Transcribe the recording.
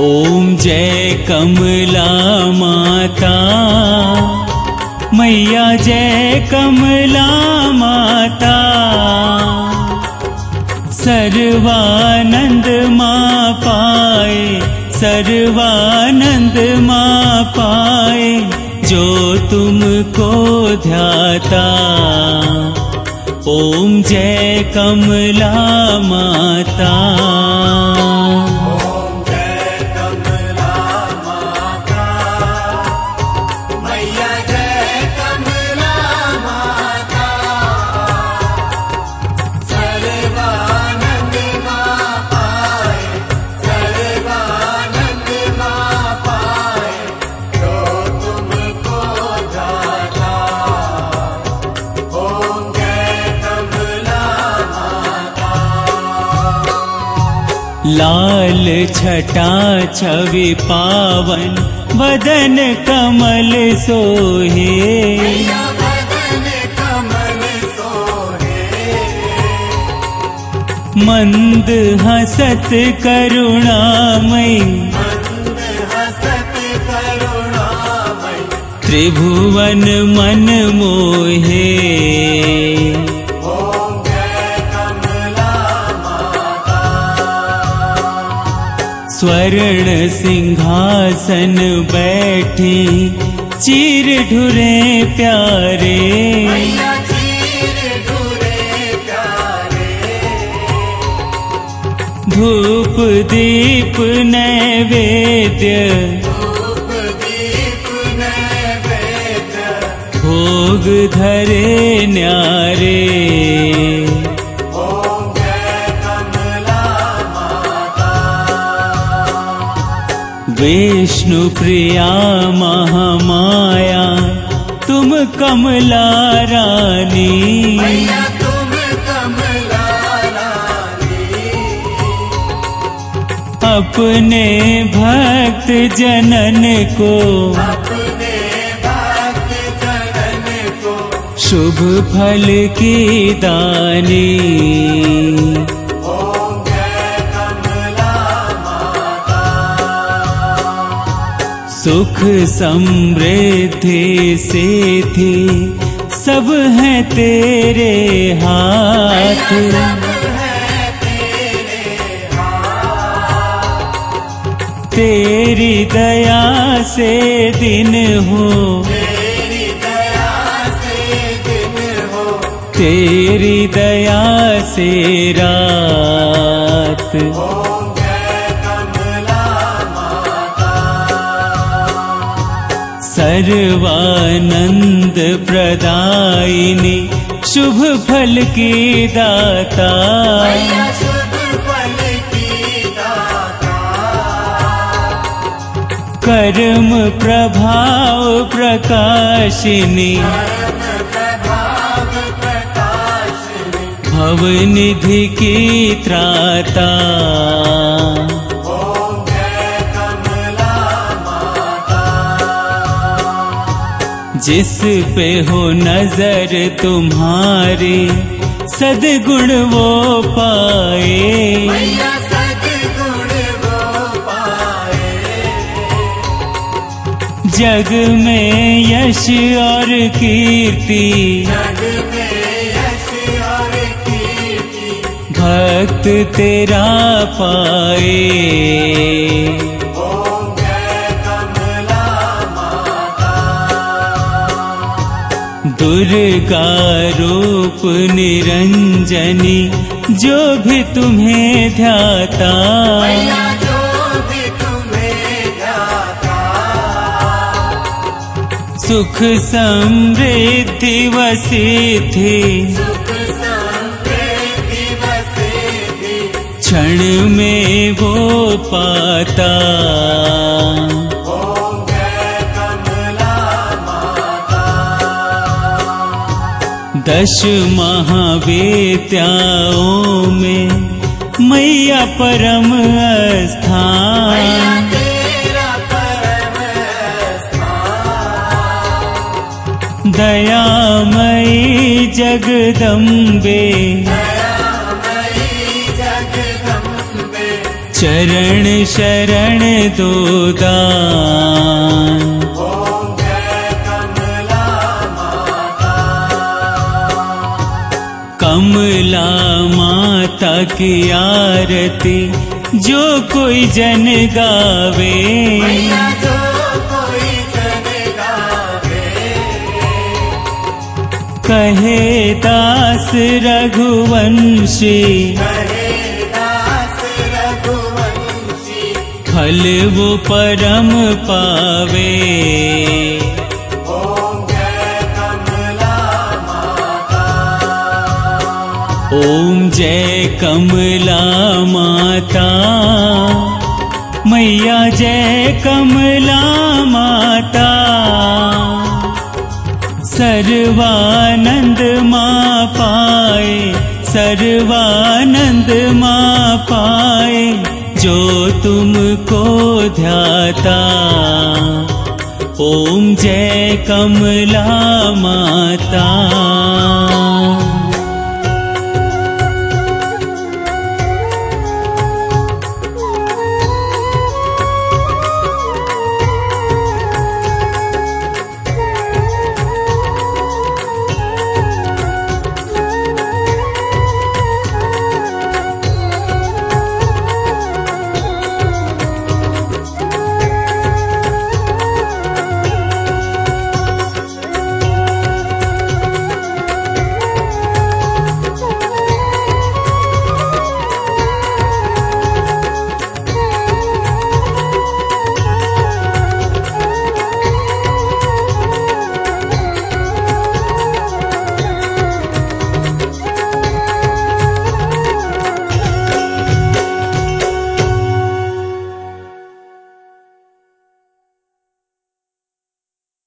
ॐ जय कमला माता। मैया जय कमला माता। सर्वानंद मा पाए सर्वानंद मा पाए जो तुमको ध्याता। ॐ जय कमला माता लाल छटा छवि पावन वदन कमल सोहे। मंद हसत करुणामय। त्रिभुवन मन मोहे स्वर्ण सिंहासन बैठी चीर ढुरे प्यारे। धूप दीप नैवेद्य। भोग धरे न्यारे विष्णु प्रिया महामाया तुम कमला रानी। अपने भक्त जनन को। शुभ फल की दानी। सुख समृद्धि से थी। सब है तेरे हाथ। तेरी दया से दिन हो। तेरी दया से रात। सर्वानंद प्रदायिनी शुभ फल की दाता कर्म प्रभाव प्रकाशिनी। भवनिधि की त्राता जिस पे हो नज़र तुम्हारी सदगुण वो पाए। मैया सद्गुण वो पाए। जग में यश और कीर्ति जग में यश और कीर्ति। भक्त तेरा पाए। रूप निरंजनी जो भी तुम्हें ध्याता। सुख समृद्धि वसिद्धि। क्षण में वो पाता दश महावेत्याओं में मैया परम स्थान। दयामयी जगदम्बे। शरण शरण दो दान। कमला माता की आरती जो कोई जन गावे। जो कोई जन गावे। कहे दास रघुवंशी कहे दास रघुवंशी फल वो परम पावे। ओम जय कमला माता। मैया जय कमला माता। सर्वानंद माँ पाए सर्वानंद माँ पाए जो तुमको ध्याता। ओम जय कमला माता